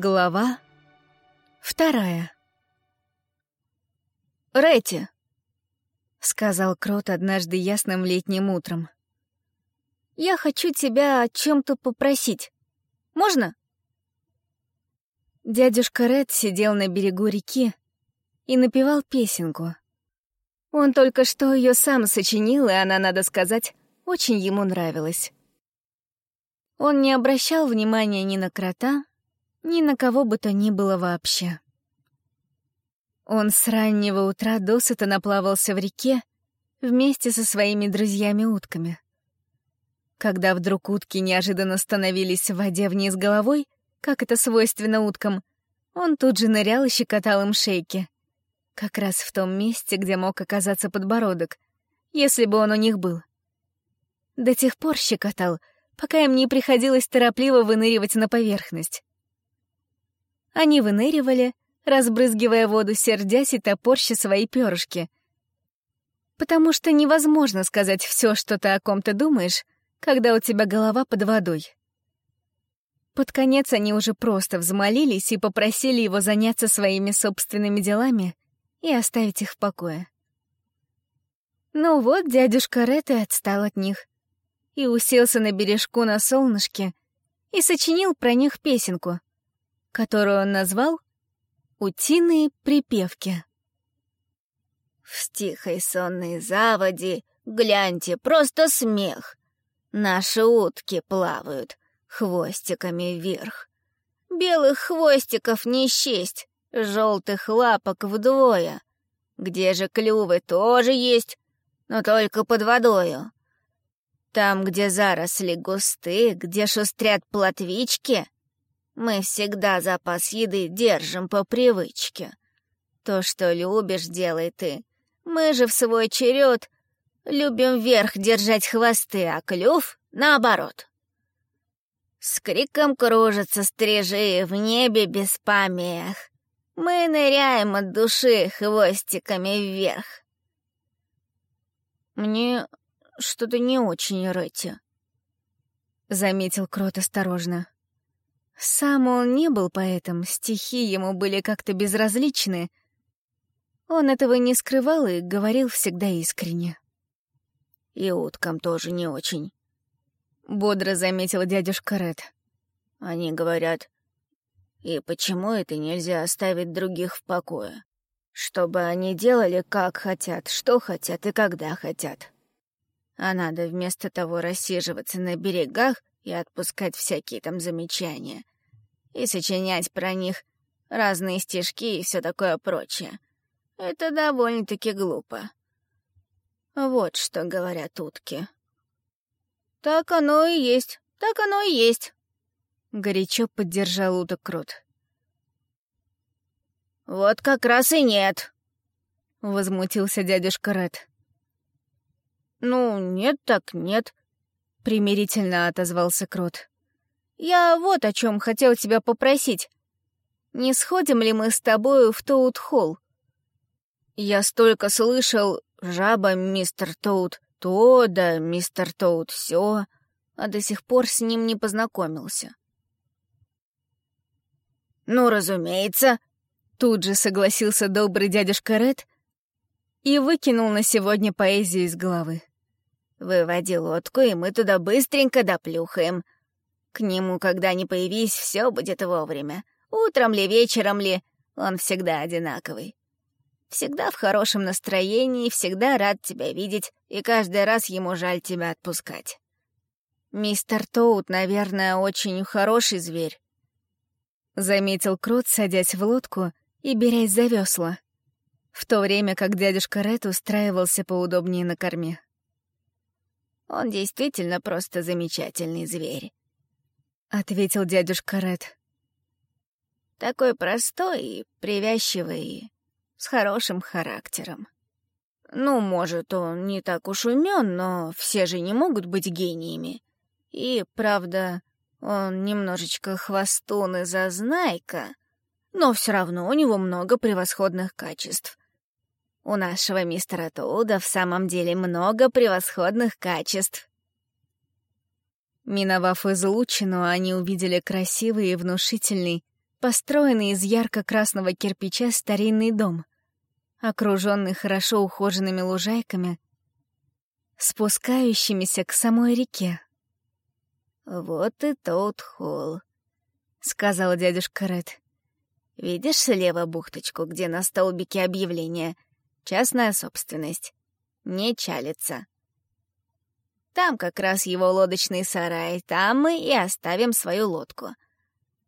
Глава вторая. «Рэти», — сказал Крот однажды ясным летним утром, — «я хочу тебя о чем-то попросить. Можно?» Дядюшка Ред сидел на берегу реки и напевал песенку. Он только что ее сам сочинил, и она, надо сказать, очень ему нравилась. Он не обращал внимания ни на крота, ни на кого бы то ни было вообще. Он с раннего утра досыта наплавался в реке вместе со своими друзьями-утками. Когда вдруг утки неожиданно становились в воде вниз головой, как это свойственно уткам, он тут же нырял и щекотал им шейки. Как раз в том месте, где мог оказаться подбородок, если бы он у них был. До тех пор щекотал, пока им не приходилось торопливо выныривать на поверхность. Они выныривали, разбрызгивая воду, сердясь и топорща свои перышки. Потому что невозможно сказать все, что ты о ком-то думаешь, когда у тебя голова под водой. Под конец они уже просто взмолились и попросили его заняться своими собственными делами и оставить их в покое. Ну вот, дядюшка Ред и отстал от них. И уселся на бережку на солнышке и сочинил про них песенку которую он назвал «Утиные припевки». В тихой сонной заводе, гляньте, просто смех. Наши утки плавают хвостиками вверх. Белых хвостиков не счесть, желтых лапок вдвое. Где же клювы тоже есть, но только под водою. Там, где заросли густы, где шустрят плотвички, мы всегда запас еды держим по привычке. То, что любишь, делай ты. Мы же в свой черед любим вверх держать хвосты, а клюв — наоборот. С криком кружатся стрижи в небе без помех. Мы ныряем от души хвостиками вверх. «Мне что-то не очень, Рэти», — заметил Крот осторожно. Сам он не был поэтом, стихи ему были как-то безразличны. Он этого не скрывал и говорил всегда искренне. «И уткам тоже не очень», — бодро заметил дядюшка Ред. «Они говорят, и почему это нельзя оставить других в покое? Чтобы они делали, как хотят, что хотят и когда хотят. А надо вместо того рассиживаться на берегах и отпускать всякие там замечания, и сочинять про них разные стишки и все такое прочее. Это довольно-таки глупо. Вот что говорят утки. «Так оно и есть, так оно и есть», — горячо поддержал уток Крут. «Вот как раз и нет», — возмутился дядюшка Ред. «Ну, нет так нет», — примирительно отозвался Крот. «Я вот о чем хотел тебя попросить. Не сходим ли мы с тобою в Тоут-холл? Я столько слышал «жаба, мистер Тоут», то да, мистер Тоут, все, а до сих пор с ним не познакомился». «Ну, разумеется», — тут же согласился добрый дядюшка Ред и выкинул на сегодня поэзию из головы. Выводи лодку, и мы туда быстренько доплюхаем. К нему, когда не появись, все будет вовремя. Утром ли, вечером ли, он всегда одинаковый. Всегда в хорошем настроении, всегда рад тебя видеть, и каждый раз ему жаль тебя отпускать. Мистер Тоут, наверное, очень хороший зверь. Заметил Крот, садясь в лодку и берясь за весла, в то время как дядюшка Ред устраивался поудобнее на корме. Он действительно просто замечательный зверь», — ответил дядюшка Ред. «Такой простой и привязчивый, с хорошим характером. Ну, может, он не так уж умен, но все же не могут быть гениями. И, правда, он немножечко хвостун и зазнайка, но все равно у него много превосходных качеств. У нашего мистера Тоуда в самом деле много превосходных качеств. Миновав излучину, они увидели красивый и внушительный, построенный из ярко-красного кирпича старинный дом, окруженный хорошо ухоженными лужайками, спускающимися к самой реке. «Вот и тот холл», — сказал дядюшка Ред. «Видишь слева бухточку, где на столбике объявление «Частная собственность». Не чалится. Там как раз его лодочный сарай, там мы и оставим свою лодку.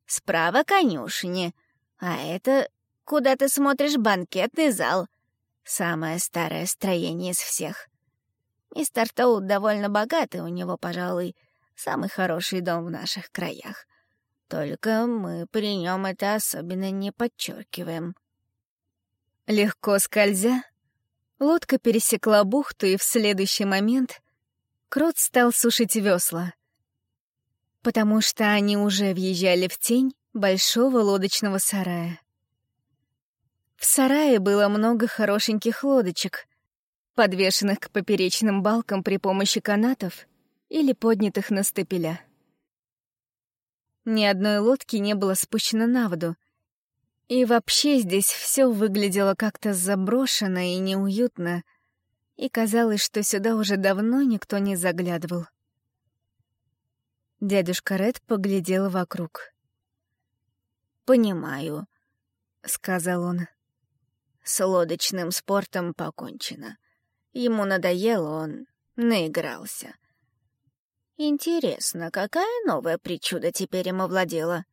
Справа конюшни, а это, куда ты смотришь, банкетный зал. Самое старое строение из всех. Мистер Тоут довольно богатый, у него, пожалуй, самый хороший дом в наших краях. Только мы при нем это особенно не подчеркиваем. Легко скользя, лодка пересекла бухту, и в следующий момент Крот стал сушить весла, потому что они уже въезжали в тень большого лодочного сарая. В сарае было много хорошеньких лодочек, подвешенных к поперечным балкам при помощи канатов или поднятых на стапеля. Ни одной лодки не было спущено на воду, и вообще здесь все выглядело как-то заброшено и неуютно, и казалось, что сюда уже давно никто не заглядывал. Дядюшка Ред поглядел вокруг. «Понимаю», — сказал он. «С лодочным спортом покончено. Ему надоело, он наигрался. Интересно, какая новая причуда теперь ему владела?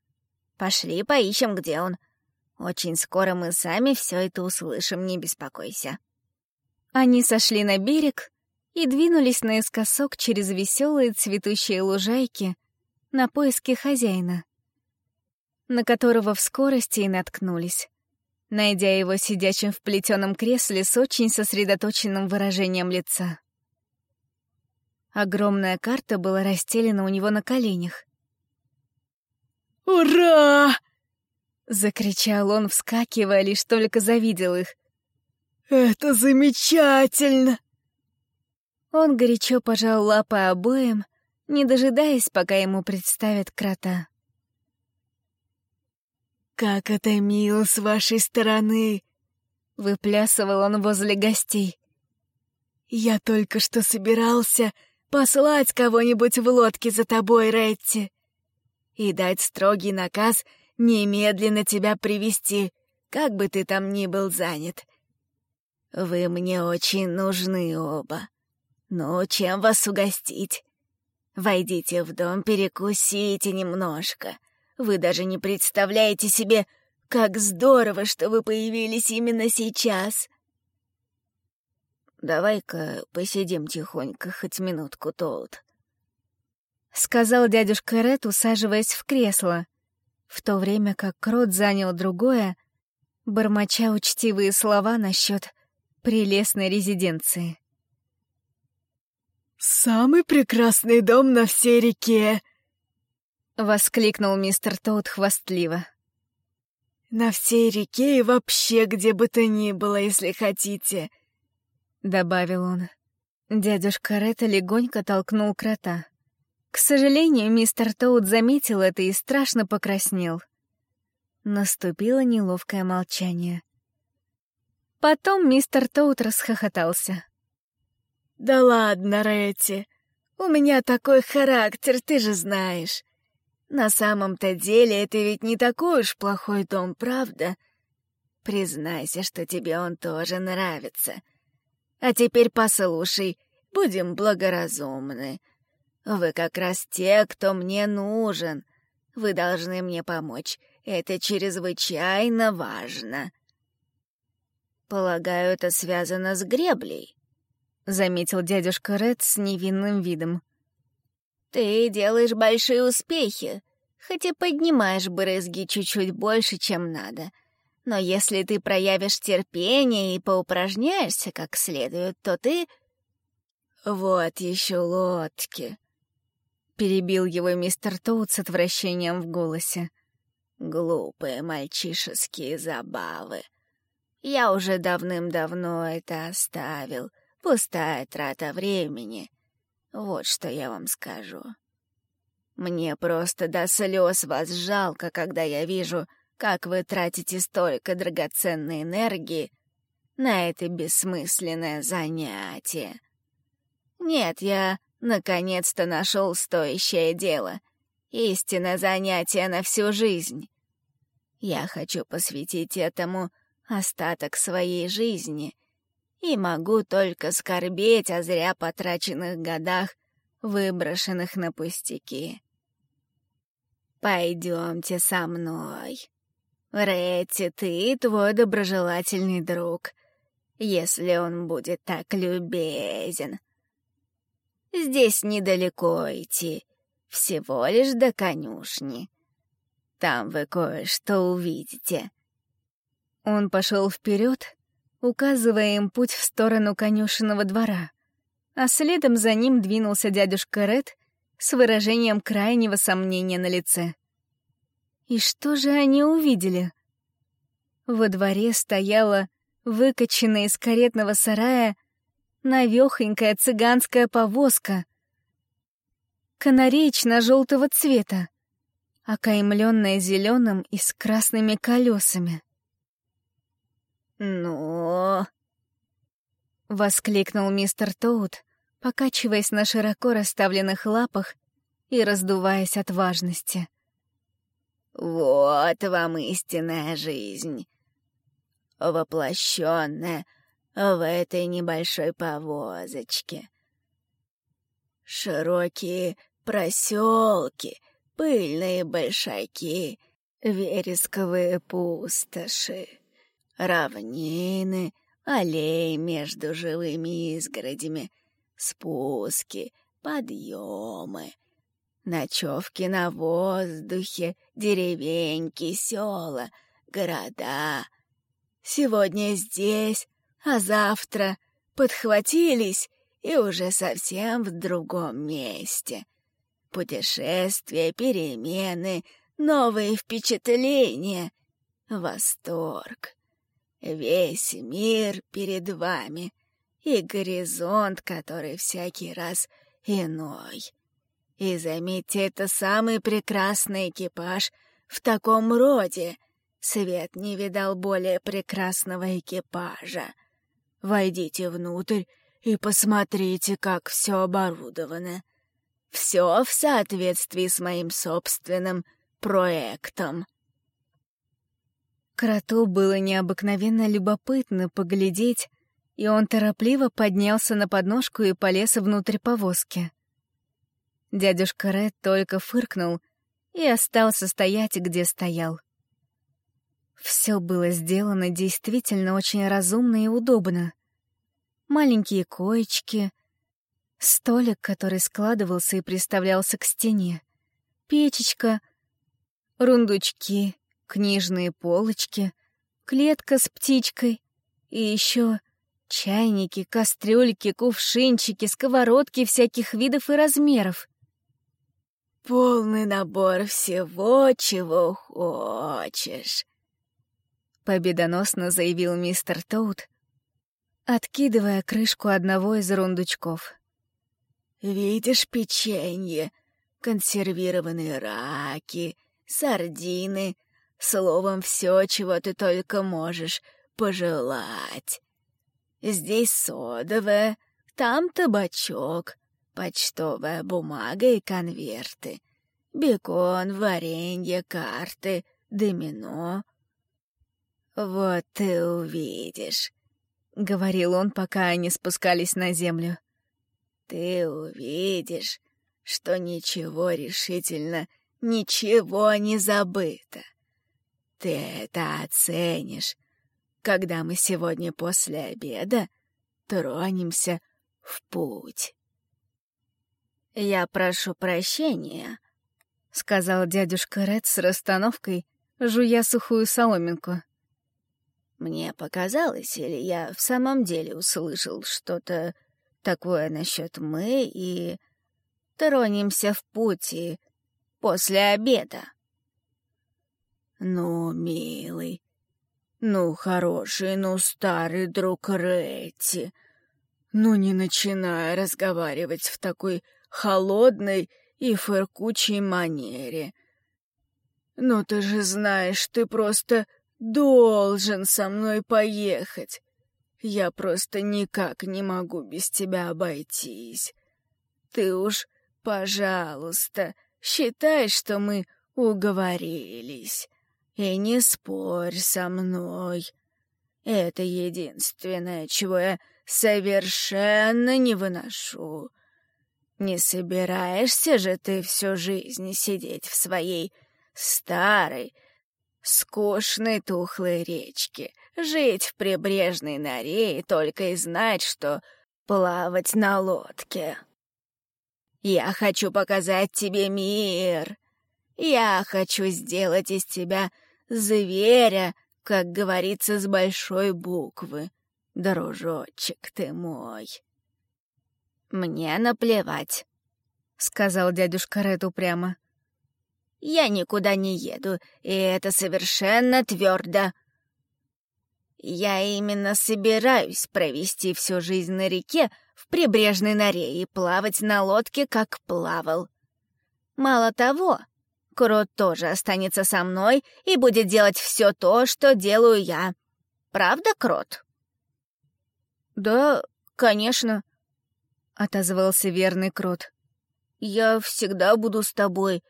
Пошли поищем, где он. Очень скоро мы сами все это услышим, не беспокойся. Они сошли на берег и двинулись наискосок через веселые цветущие лужайки на поиски хозяина, на которого в скорости и наткнулись найдя его сидящим в плетеном кресле с очень сосредоточенным выражением лица. Огромная карта была расстелена у него на коленях. «Ура!» — закричал он, вскакивая, лишь только завидел их. «Это замечательно!» Он горячо пожал лапы обоим, не дожидаясь, пока ему представят крота. «Как это мило с вашей стороны!» — выплясывал он возле гостей. «Я только что собирался послать кого-нибудь в лодке за тобой, Ретти, и дать строгий наказ немедленно тебя привести, как бы ты там ни был занят. Вы мне очень нужны оба. Ну, чем вас угостить? Войдите в дом, перекусите немножко. Вы даже не представляете себе, как здорово, что вы появились именно сейчас. Давай-ка посидим тихонько хоть минутку, Толт. Сказал дядюшка Ред, усаживаясь в кресло, в то время как Крот занял другое, бормоча учтивые слова насчет прелестной резиденции. «Самый прекрасный дом на всей реке!» — воскликнул мистер Тоут хвастливо. «На всей реке и вообще где бы то ни было, если хотите», — добавил он. Дядюшка Ретта легонько толкнул крота. К сожалению, мистер Тоут заметил это и страшно покраснел. Наступило неловкое молчание. Потом мистер Тоут расхохотался. «Да ладно, Ретти, у меня такой характер, ты же знаешь. На самом-то деле это ведь не такой уж плохой дом, правда? Признайся, что тебе он тоже нравится. А теперь послушай, будем благоразумны. Вы как раз те, кто мне нужен. Вы должны мне помочь. Это чрезвычайно важно. Полагаю, это связано с греблей, — заметил дядюшка Ред с невинным видом. Ты делаешь большие успехи, хоть и поднимаешь брызги чуть-чуть больше, чем надо. Но если ты проявишь терпение и поупражняешься как следует, то ты... Вот еще лодки. Перебил его мистер Тоут с отвращением в голосе. Глупые мальчишеские забавы. Я уже давным-давно это оставил. Пустая трата времени. Вот что я вам скажу. Мне просто до слез вас жалко, когда я вижу, как вы тратите столько драгоценной энергии на это бессмысленное занятие. Нет, я наконец-то нашел стоящее дело. Истинное занятие на всю жизнь. Я хочу посвятить этому остаток своей жизни и могу только скорбеть о зря потраченных годах, выброшенных на пустяки. Пойдемте со мной. Ретти, ты твой доброжелательный друг, если он будет так любезен. Здесь недалеко идти, всего лишь до конюшни. Там вы кое-что увидите. Он пошел вперед, указывая им путь в сторону конюшенного двора, а следом за ним двинулся дядюшка Ред с выражением крайнего сомнения на лице. И что же они увидели? Во дворе стояла выкачанная из каретного сарая навехонькая цыганская повозка, канареечно-желтого цвета, окаймленная зеленым и с красными колесами. «Ну...» — воскликнул мистер Тоут, покачиваясь на широко расставленных лапах и раздуваясь от важности. «Вот вам истинная жизнь, воплощенная в этой небольшой повозочке. Широкие проселки, пыльные большаки, вересковые пустоши, равнины, аллеи между живыми изгородями, спуски, подъемы, ночевки на воздухе, деревеньки, села, города. Сегодня здесь, а завтра подхватились и уже совсем в другом месте. Путешествия, перемены, новые впечатления, восторг. Весь мир перед вами и горизонт, который всякий раз иной. И заметьте, это самый прекрасный экипаж в таком роде. Свет не видал более прекрасного экипажа. Войдите внутрь и посмотрите, как все оборудовано. Все в соответствии с моим собственным проектом. Кроту было необыкновенно любопытно поглядеть, и он торопливо поднялся на подножку и полез внутрь повозки. Дядюшка Ред только фыркнул и остался стоять, где стоял. Все было сделано действительно очень разумно и удобно. Маленькие коечки, столик, который складывался и приставлялся к стене, печечка, рундучки, книжные полочки, клетка с птичкой и еще чайники, кастрюльки, кувшинчики, сковородки всяких видов и размеров. Полный набор всего, чего хочешь, победоносно заявил мистер Тоут, откидывая крышку одного из рундучков. «Видишь печенье, консервированные раки, сардины, словом, все, чего ты только можешь пожелать. Здесь содовое, там табачок, почтовая бумага и конверты, бекон, варенье, карты, домино — «Вот ты увидишь», — говорил он, пока они спускались на землю. «Ты увидишь, что ничего решительно, ничего не забыто. Ты это оценишь, когда мы сегодня после обеда тронемся в путь». «Я прошу прощения», — сказал дядюшка Ред с расстановкой, жуя сухую соломинку. Мне показалось, или я в самом деле услышал что-то такое насчет мы и тронемся в пути после обеда. Ну, милый, ну, хороший, ну, старый друг Ретти, ну, не начинай разговаривать в такой холодной и фыркучей манере. «Но ты же знаешь, ты просто должен со мной поехать. Я просто никак не могу без тебя обойтись. Ты уж, пожалуйста, считай, что мы уговорились. И не спорь со мной. Это единственное, чего я совершенно не выношу. Не собираешься же ты всю жизнь сидеть в своей старой, скучной тухлой речке, жить в прибрежной норе и только и знать, что плавать на лодке. Я хочу показать тебе мир. Я хочу сделать из тебя зверя, как говорится, с большой буквы. Дружочек ты мой. Мне наплевать, — сказал дядюшка Ред упрямо. Я никуда не еду, и это совершенно твердо. Я именно собираюсь провести всю жизнь на реке в прибрежной норе и плавать на лодке, как плавал. Мало того, Крот тоже останется со мной и будет делать все то, что делаю я. Правда, Крот? «Да, конечно», — отозвался верный Крот. «Я всегда буду с тобой,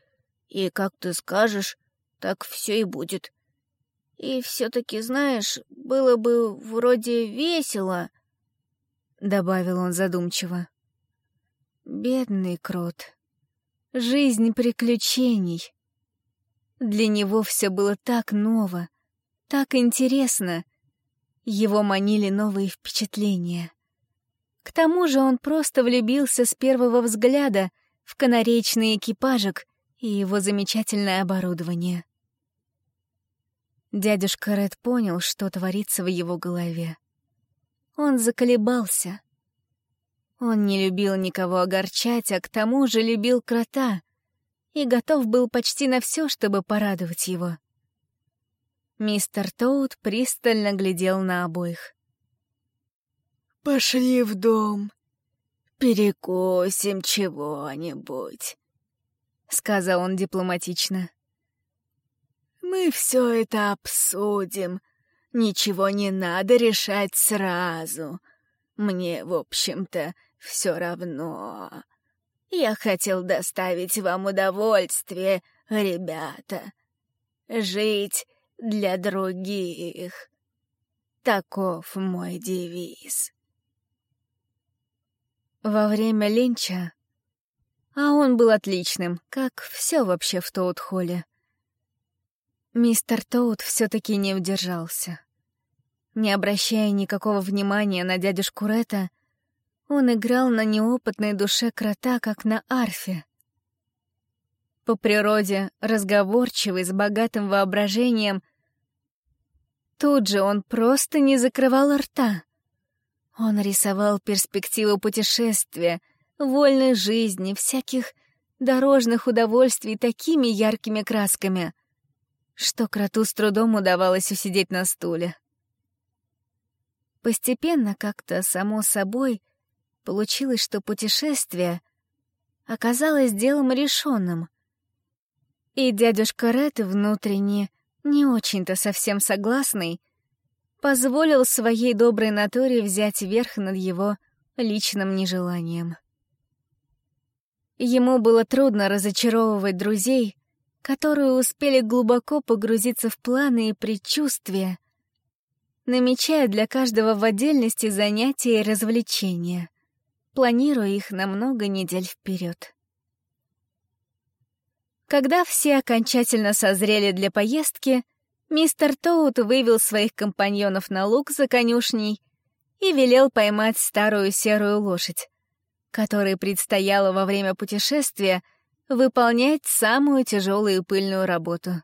и как ты скажешь, так все и будет. И все-таки, знаешь, было бы вроде весело, — добавил он задумчиво. Бедный крот. Жизнь приключений. Для него все было так ново, так интересно. Его манили новые впечатления. К тому же он просто влюбился с первого взгляда в канаречный экипажик и его замечательное оборудование. Дядюшка Ред понял, что творится в его голове. Он заколебался. Он не любил никого огорчать, а к тому же любил крота и готов был почти на все, чтобы порадовать его. Мистер Тоут пристально глядел на обоих. «Пошли в дом, перекусим чего-нибудь», — сказал он дипломатично. «Мы все это обсудим. Ничего не надо решать сразу. Мне, в общем-то, все равно. Я хотел доставить вам удовольствие, ребята. Жить для других. Таков мой девиз». Во время ленча а он был отличным, как все вообще в Тоут-холле. Мистер Тоут все-таки не удержался. Не обращая никакого внимания на дядюшку Ретта, он играл на неопытной душе крота, как на арфе. По природе разговорчивый, с богатым воображением, тут же он просто не закрывал рта. Он рисовал перспективу путешествия — вольной жизни, всяких дорожных удовольствий такими яркими красками, что кроту с трудом удавалось усидеть на стуле. Постепенно, как-то само собой, получилось, что путешествие оказалось делом решенным. И дядюшка Ред, внутренне не очень-то совсем согласный, позволил своей доброй натуре взять верх над его личным нежеланием. Ему было трудно разочаровывать друзей, которые успели глубоко погрузиться в планы и предчувствия, намечая для каждого в отдельности занятия и развлечения, планируя их на много недель вперед. Когда все окончательно созрели для поездки, мистер Тоут вывел своих компаньонов на луг за конюшней и велел поймать старую серую лошадь, которой предстояло во время путешествия выполнять самую тяжелую пыльную работу.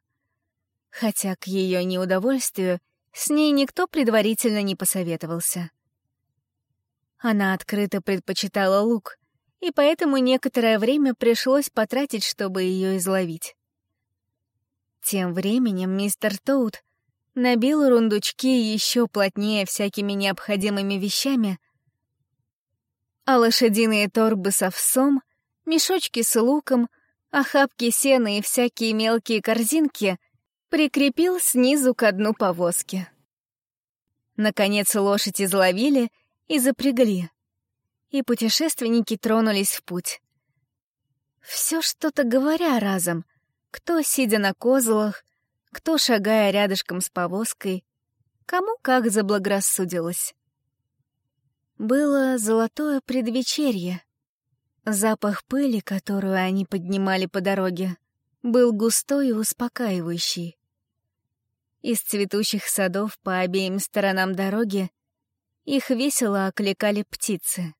Хотя к ее неудовольствию с ней никто предварительно не посоветовался. Она открыто предпочитала лук, и поэтому некоторое время пришлось потратить, чтобы ее изловить. Тем временем мистер Тоут набил рундучки еще плотнее всякими необходимыми вещами — а лошадиные торбы с овсом, мешочки с луком, охапки сена и всякие мелкие корзинки прикрепил снизу к дну повозки. Наконец лошадь изловили и запрягли, и путешественники тронулись в путь. Все что-то говоря разом, кто сидя на козлах, кто шагая рядышком с повозкой, кому как заблагорассудилось. Было золотое предвечерье. Запах пыли, которую они поднимали по дороге, был густой и успокаивающий. Из цветущих садов по обеим сторонам дороги их весело окликали птицы.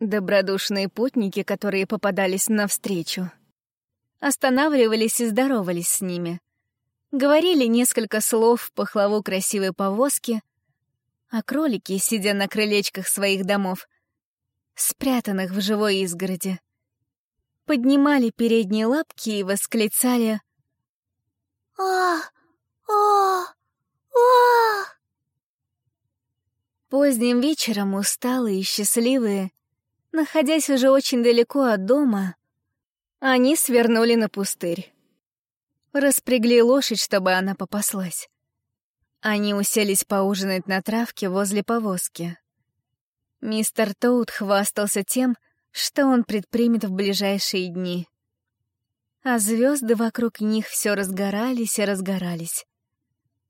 Добродушные путники, которые попадались навстречу, останавливались и здоровались с ними. Говорили несколько слов в пахлаву красивой повозки, а кролики, сидя на крылечках своих домов, спрятанных в живой изгороди, поднимали передние лапки и восклицали «А! А! А!» Поздним вечером, усталые и счастливые, находясь уже очень далеко от дома, они свернули на пустырь. Распрягли лошадь, чтобы она попаслась. Они уселись поужинать на травке возле повозки. Мистер Тоут хвастался тем, что он предпримет в ближайшие дни. А звезды вокруг них все разгорались и разгорались.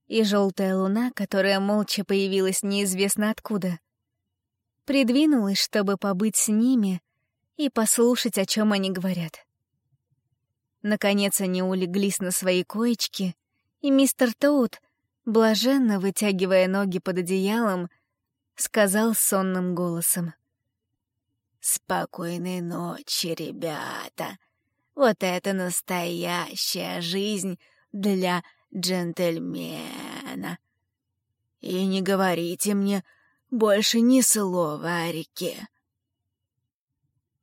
И желтая луна, которая молча появилась неизвестно откуда, придвинулась, чтобы побыть с ними и послушать, о чем они говорят. Наконец они улеглись на свои коечки, и мистер Тоут, блаженно вытягивая ноги под одеялом, сказал сонным голосом. «Спокойной ночи, ребята. Вот это настоящая жизнь для джентльмена. И не говорите мне больше ни слова о реке».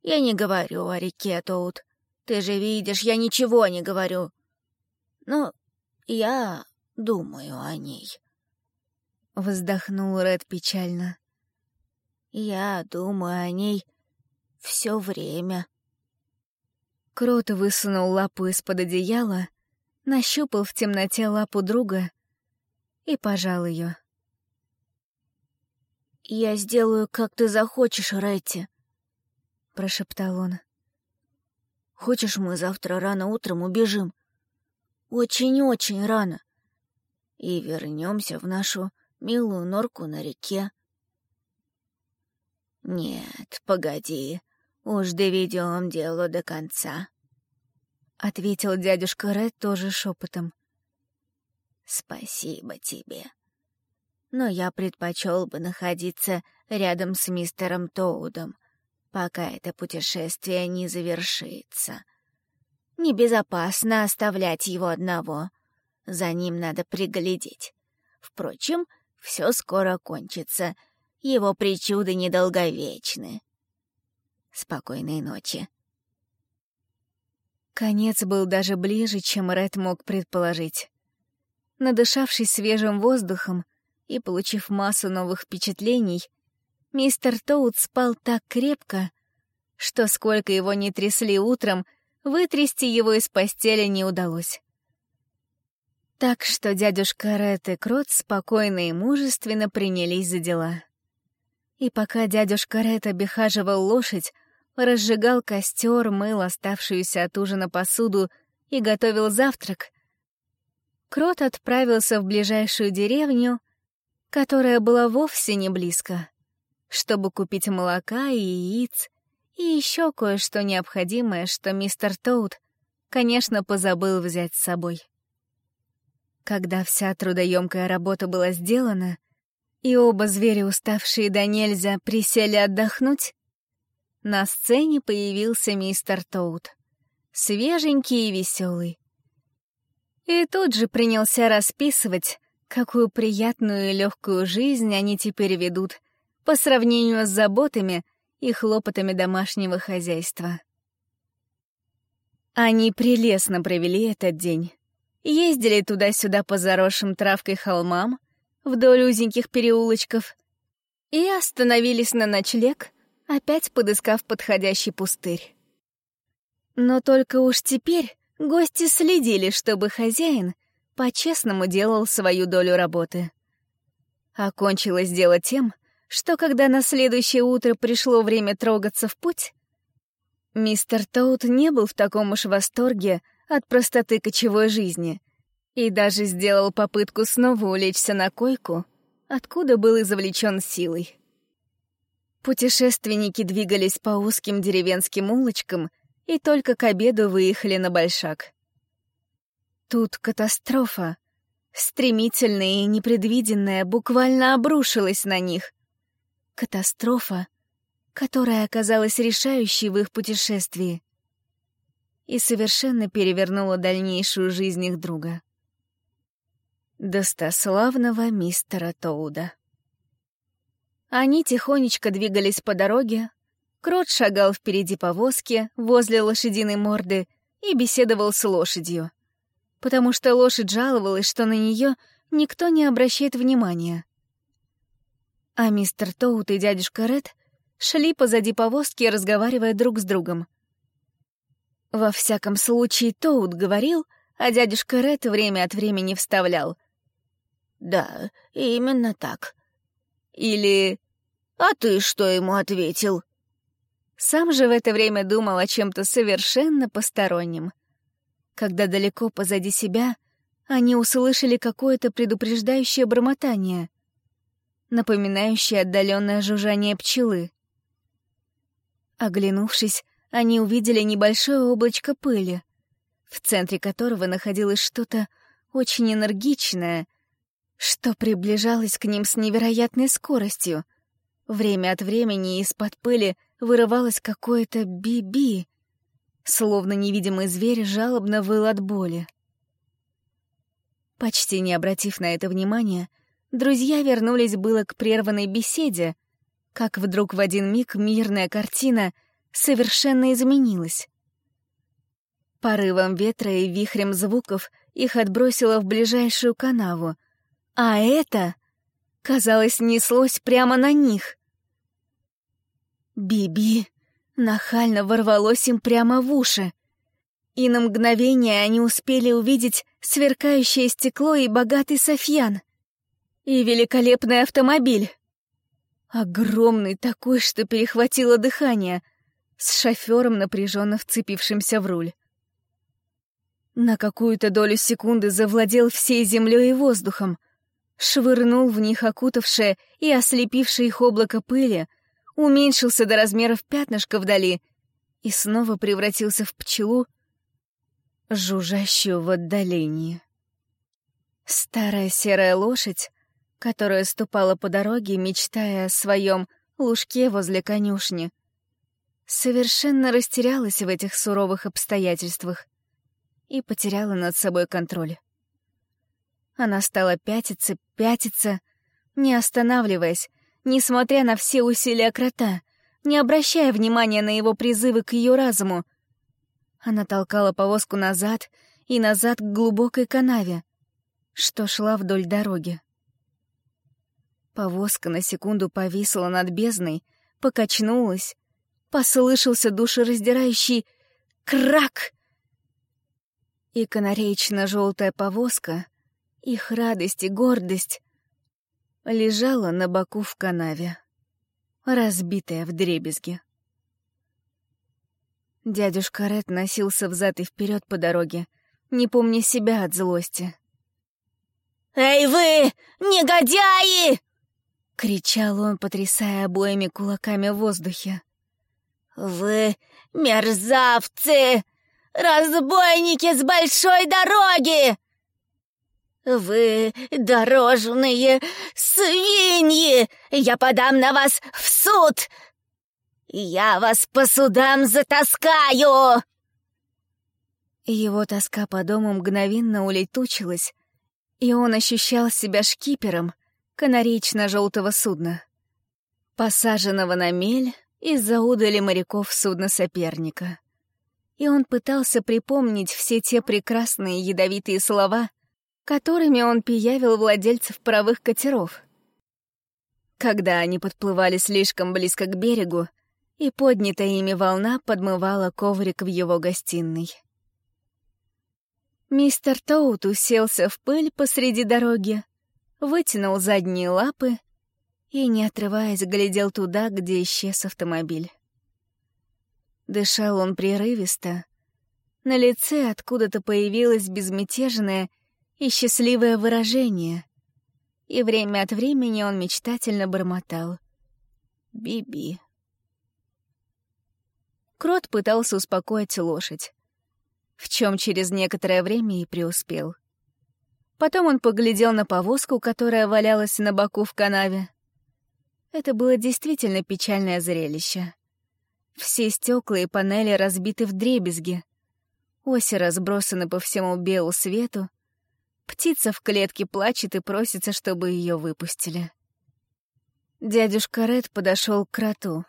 «Я не говорю о реке, Тоут», ты же видишь, я ничего не говорю. Но я думаю о ней. Вздохнул Ред печально. Я думаю о ней все время. Крот высунул лапу из-под одеяла, нащупал в темноте лапу друга и пожал ее. «Я сделаю, как ты захочешь, Ретти», — прошептал он. Хочешь, мы завтра рано утром убежим? Очень-очень рано. И вернемся в нашу милую норку на реке. Нет, погоди, уж доведем дело до конца. Ответил дядюшка Ред тоже шепотом. Спасибо тебе. Но я предпочел бы находиться рядом с мистером Тоудом, пока это путешествие не завершится. Небезопасно оставлять его одного. За ним надо приглядеть. Впрочем, все скоро кончится. Его причуды недолговечны. Спокойной ночи. Конец был даже ближе, чем Ред мог предположить. Надышавшись свежим воздухом и получив массу новых впечатлений, Мистер Тоут спал так крепко, что сколько его не трясли утром, вытрясти его из постели не удалось. Так что дядюшка Ред и Крот спокойно и мужественно принялись за дела. И пока дядюшка Ред обихаживал лошадь, разжигал костер, мыл оставшуюся от ужина посуду и готовил завтрак, Крот отправился в ближайшую деревню, которая была вовсе не близко чтобы купить молока и яиц, и еще кое-что необходимое, что мистер Тоут, конечно, позабыл взять с собой. Когда вся трудоемкая работа была сделана, и оба зверя, уставшие до нельзя, присели отдохнуть, на сцене появился мистер Тоут, свеженький и веселый. И тут же принялся расписывать, какую приятную и легкую жизнь они теперь ведут — по сравнению с заботами и хлопотами домашнего хозяйства. Они прелестно провели этот день. Ездили туда-сюда по заросшим травкой холмам, вдоль узеньких переулочков, и остановились на ночлег, опять подыскав подходящий пустырь. Но только уж теперь гости следили, чтобы хозяин по-честному делал свою долю работы. Окончилось дело тем, что когда на следующее утро пришло время трогаться в путь, мистер Тоут не был в таком уж восторге от простоты кочевой жизни и даже сделал попытку снова улечься на койку, откуда был извлечен силой. Путешественники двигались по узким деревенским улочкам и только к обеду выехали на Большак. Тут катастрофа, стремительная и непредвиденная, буквально обрушилась на них. Катастрофа, которая оказалась решающей в их путешествии и совершенно перевернула дальнейшую жизнь их друга. Достославного мистера Тоуда. Они тихонечко двигались по дороге, Крот шагал впереди повозки, возле лошадиной морды, и беседовал с лошадью, потому что лошадь жаловалась, что на нее никто не обращает внимания. А мистер Тоут и дядюшка Ред шли позади повозки, разговаривая друг с другом. Во всяком случае, Тоут говорил, а дядюшка Ред время от времени вставлял. «Да, именно так». Или «А ты что ему ответил?» Сам же в это время думал о чем-то совершенно постороннем. Когда далеко позади себя они услышали какое-то предупреждающее бормотание, напоминающее отдаленное жужжание пчелы. Оглянувшись, они увидели небольшое облачко пыли, в центре которого находилось что-то очень энергичное, что приближалось к ним с невероятной скоростью. Время от времени из-под пыли вырывалось какое-то би-би, словно невидимый зверь жалобно выл от боли. Почти не обратив на это внимания, друзья вернулись было к прерванной беседе, как вдруг в один миг мирная картина совершенно изменилась. Порывом ветра и вихрем звуков их отбросило в ближайшую канаву, а это, казалось, неслось прямо на них. Биби нахально ворвалось им прямо в уши, и на мгновение они успели увидеть сверкающее стекло и богатый софьян, и великолепный автомобиль. Огромный такой, что перехватило дыхание, с шофером, напряженно вцепившимся в руль. На какую-то долю секунды завладел всей землей и воздухом, швырнул в них окутавшее и ослепившее их облако пыли, уменьшился до размеров пятнышка вдали и снова превратился в пчелу, жужжащую в отдалении. Старая серая лошадь, которая ступала по дороге, мечтая о своем лужке возле конюшни, совершенно растерялась в этих суровых обстоятельствах и потеряла над собой контроль. Она стала пятиться, пятиться, не останавливаясь, несмотря на все усилия крота, не обращая внимания на его призывы к ее разуму. Она толкала повозку назад и назад к глубокой канаве, что шла вдоль дороги. Повозка на секунду повисла над бездной, покачнулась, послышался душераздирающий крак. И канареечно-желтая повозка, их радость и гордость, лежала на боку в канаве, разбитая в дребезги. Дядюшка Ред носился взад и вперед по дороге, не помня себя от злости. «Эй вы, негодяи!» — кричал он, потрясая обоими кулаками в воздухе. «Вы мерзавцы! Разбойники с большой дороги! «Вы дорожные свиньи! Я подам на вас в суд! Я вас по судам затаскаю!» Его тоска по дому мгновенно улетучилась, и он ощущал себя шкипером канаречно-желтого судна, посаженного на мель из-за удали моряков судна соперника. И он пытался припомнить все те прекрасные ядовитые слова — которыми он пиявил владельцев паровых катеров. Когда они подплывали слишком близко к берегу, и поднятая ими волна подмывала коврик в его гостиной. Мистер Тоут уселся в пыль посреди дороги, вытянул задние лапы и, не отрываясь, глядел туда, где исчез автомобиль. Дышал он прерывисто. На лице откуда-то появилось безмятежное и счастливое выражение, и время от времени он мечтательно бормотал. «Би-би». Крот пытался успокоить лошадь, в чем через некоторое время и преуспел. Потом он поглядел на повозку, которая валялась на боку в канаве. Это было действительно печальное зрелище. Все стекла и панели разбиты в дребезги. Оси разбросаны по всему белу свету. Птица в клетке плачет и просится, чтобы ее выпустили. Дядюшка Ред подошел к кроту,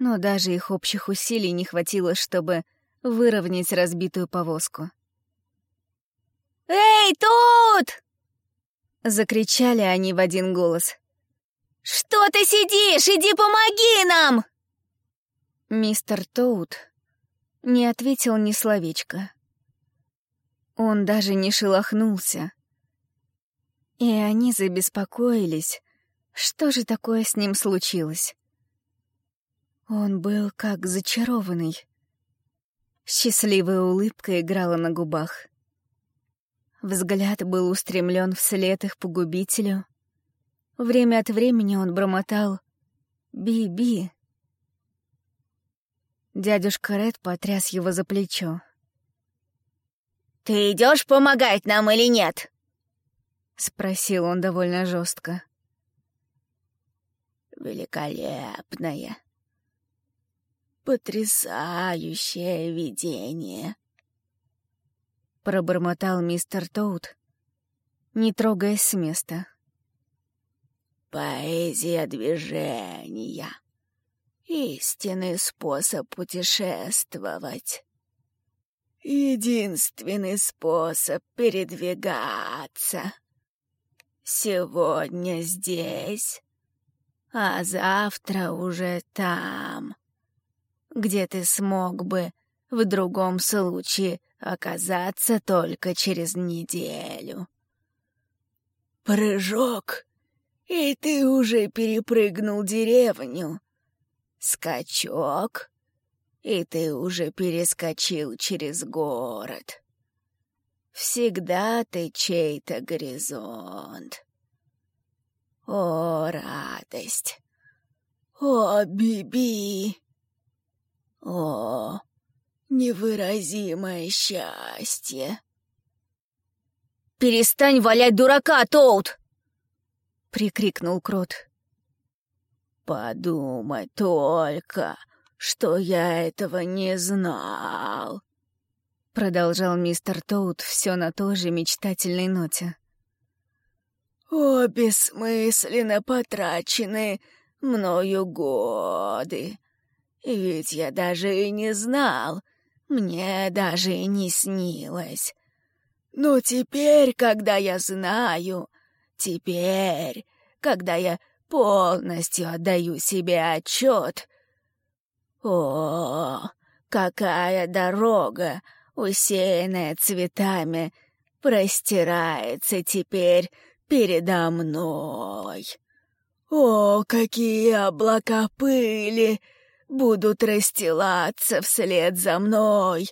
но даже их общих усилий не хватило, чтобы выровнять разбитую повозку. «Эй, тут!» — закричали они в один голос. «Что ты сидишь? Иди помоги нам!» Мистер Тоут не ответил ни словечка. Он даже не шелохнулся. И они забеспокоились, что же такое с ним случилось. Он был как зачарованный. Счастливая улыбка играла на губах. Взгляд был устремлен вслед их погубителю. Время от времени он бормотал «Би-би». Дядюшка Ред потряс его за плечо. «Ты идешь помогать нам или нет?» — спросил он довольно жестко. «Великолепное, потрясающее видение», — пробормотал мистер Тоут, не трогаясь с места. «Поэзия движения. Истинный способ путешествовать. Единственный способ передвигаться. Сегодня здесь, а завтра уже там, где ты смог бы в другом случае оказаться только через неделю. Прыжок, и ты уже перепрыгнул деревню. Скачок, и ты уже перескочил через город. Всегда ты чей-то горизонт. О, радость! О, Биби! О, невыразимое счастье. «Перестань валять дурака, Тоут!» — прикрикнул Крот. «Подумай только, что я этого не знал», — продолжал мистер Тоут все на той же мечтательной ноте. «О, бессмысленно потрачены мною годы, ведь я даже и не знал, мне даже и не снилось. Но теперь, когда я знаю, теперь, когда я полностью отдаю себе отчет... О, какая дорога, усеянная цветами, простирается теперь передо мной. О, какие облака пыли! будут расстилаться вслед за мной,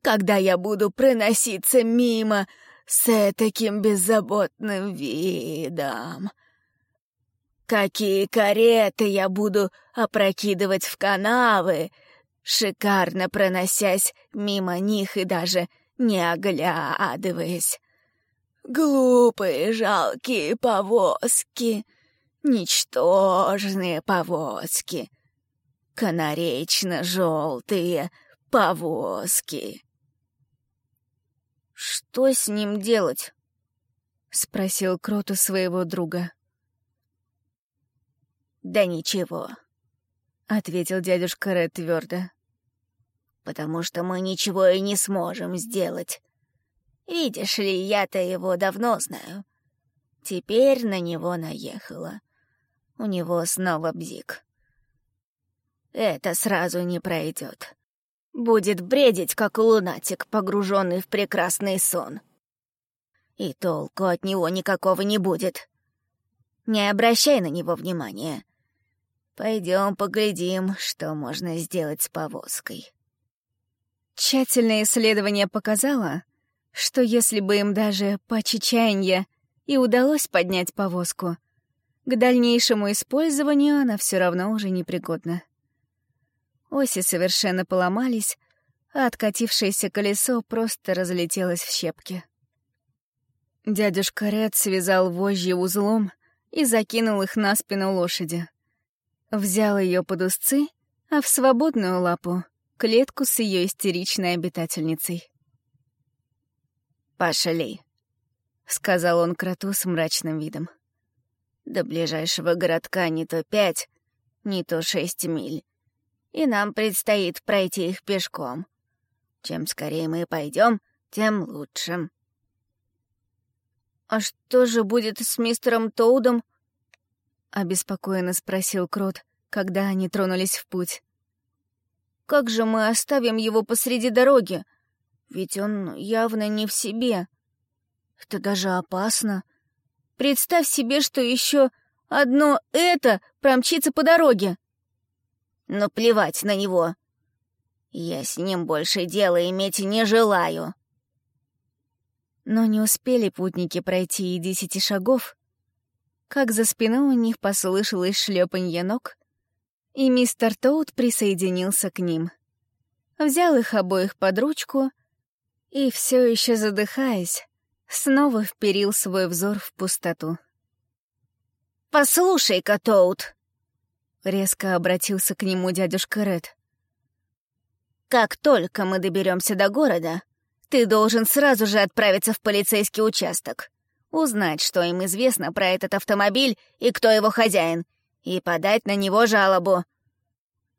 когда я буду проноситься мимо с таким беззаботным видом. Какие кареты я буду опрокидывать в канавы, шикарно проносясь мимо них и даже не оглядываясь. Глупые, жалкие повозки, ничтожные повозки — канаречно-желтые повозки. «Что с ним делать?» — спросил Крот у своего друга. «Да ничего», — ответил дядюшка Ред твердо. «Потому что мы ничего и не сможем сделать. Видишь ли, я-то его давно знаю. Теперь на него наехала. У него снова бзик. это сразу не пройдет. Будет бредить, как лунатик, погруженный в прекрасный сон. И толку от него никакого не будет. Не обращай на него внимания. Пойдем поглядим, что можно сделать с повозкой. Тщательное исследование показало, что если бы им даже по чечаянье и удалось поднять повозку, к дальнейшему использованию она все равно уже непригодна. Оси совершенно поломались, а откатившееся колесо просто разлетелось в щепки. Дядюшка Ред связал вожжи узлом и закинул их на спину лошади. Взял ее под узцы, а в свободную лапу — клетку с ее истеричной обитательницей. «Пошли», — сказал он кроту с мрачным видом. «До ближайшего городка не то пять, не то шесть миль, и нам предстоит пройти их пешком. Чем скорее мы пойдем, тем лучше». «А что же будет с мистером Тоудом?» — обеспокоенно спросил Крот, когда они тронулись в путь. «Как же мы оставим его посреди дороги? Ведь он явно не в себе. Это даже опасно. Представь себе, что еще одно это промчится по дороге». «Ну, плевать на него. Я с ним больше дела иметь не желаю». Но не успели путники пройти и десяти шагов, как за спиной у них послышалось шлепанье ног, и мистер Тоут присоединился к ним. Взял их обоих под ручку и, все еще задыхаясь, снова вперил свой взор в пустоту. «Послушай-ка, Тоут!» — резко обратился к нему дядюшка Ред. «Как только мы доберемся до города, ты должен сразу же отправиться в полицейский участок, узнать, что им известно про этот автомобиль и кто его хозяин, и подать на него жалобу.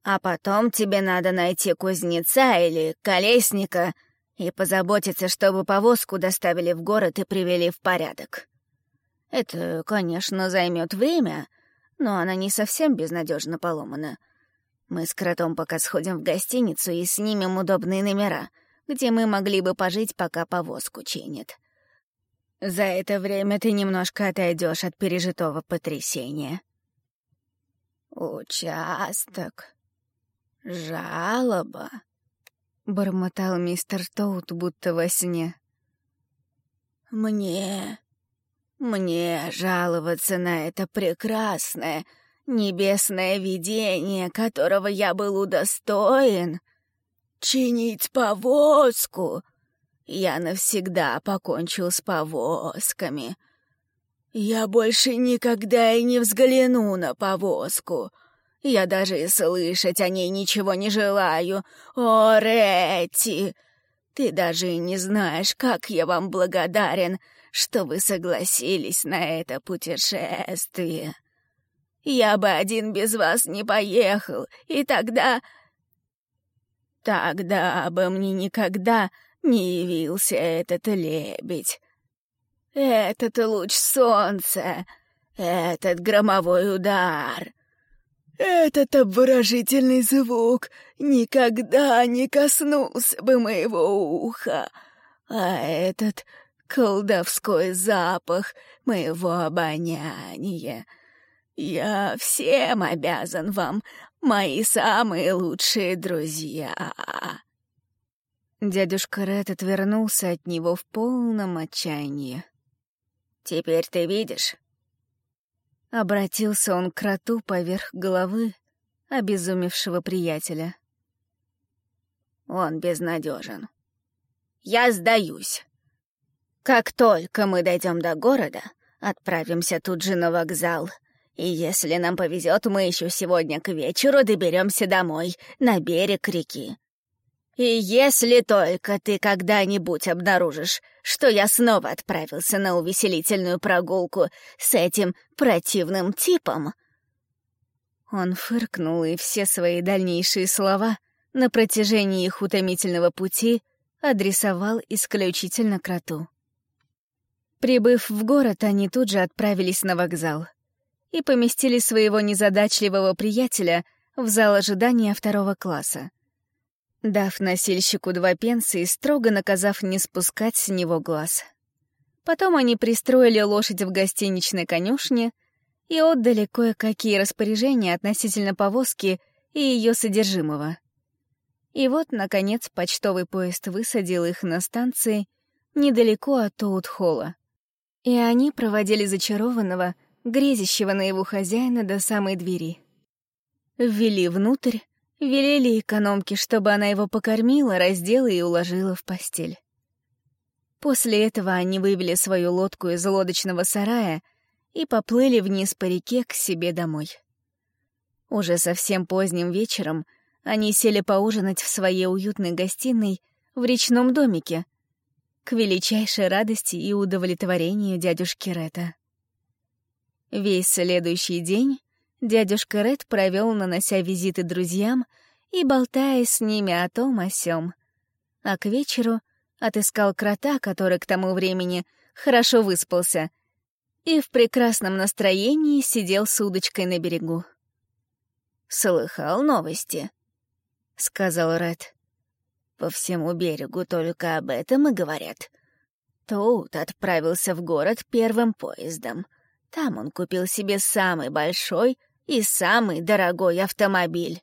А потом тебе надо найти кузнеца или колесника и позаботиться, чтобы повозку доставили в город и привели в порядок. Это, конечно, займет время, но она не совсем безнадежно поломана. Мы с кротом пока сходим в гостиницу и снимем удобные номера — где мы могли бы пожить, пока повозку чинят. За это время ты немножко отойдешь от пережитого потрясения. «Участок. Жалоба», — бормотал мистер Тоут, будто во сне. «Мне... мне жаловаться на это прекрасное, небесное видение, которого я был удостоен», чинить повозку. Я навсегда покончил с повозками. Я больше никогда и не взгляну на повозку. Я даже и слышать о ней ничего не желаю. О, Ретти! Ты даже и не знаешь, как я вам благодарен, что вы согласились на это путешествие. Я бы один без вас не поехал, и тогда Тогда бы мне никогда не явился этот лебедь. Этот луч солнца, этот громовой удар, этот обворожительный звук никогда не коснулся бы моего уха, а этот колдовской запах моего обоняния. Я всем обязан вам, мои самые лучшие друзья». Дядюшка Ред отвернулся от него в полном отчаянии. «Теперь ты видишь?» Обратился он к кроту поверх головы обезумевшего приятеля. «Он безнадежен. Я сдаюсь. Как только мы дойдем до города, отправимся тут же на вокзал и если нам повезет, мы еще сегодня к вечеру доберемся домой, на берег реки. И если только ты когда-нибудь обнаружишь, что я снова отправился на увеселительную прогулку с этим противным типом...» Он фыркнул, и все свои дальнейшие слова на протяжении их утомительного пути адресовал исключительно кроту. Прибыв в город, они тут же отправились на вокзал — и поместили своего незадачливого приятеля в зал ожидания второго класса. Дав носильщику два пенса и строго наказав не спускать с него глаз. Потом они пристроили лошадь в гостиничной конюшне и отдали кое-какие распоряжения относительно повозки и ее содержимого. И вот, наконец, почтовый поезд высадил их на станции недалеко от Тоут-Холла. И они проводили зачарованного, грезящего на его хозяина до самой двери. Ввели внутрь, велели экономке, чтобы она его покормила, раздела и уложила в постель. После этого они вывели свою лодку из лодочного сарая и поплыли вниз по реке к себе домой. Уже совсем поздним вечером они сели поужинать в своей уютной гостиной в речном домике, к величайшей радости и удовлетворению дядюшки Ретта. Весь следующий день дядюшка Ред провел, нанося визиты друзьям и болтая с ними о том о сём. А к вечеру отыскал крота, который к тому времени хорошо выспался, и в прекрасном настроении сидел с удочкой на берегу. «Слыхал новости?» — сказал Ред. «По всему берегу только об этом и говорят. Тут отправился в город первым поездом. Там он купил себе самый большой и самый дорогой автомобиль.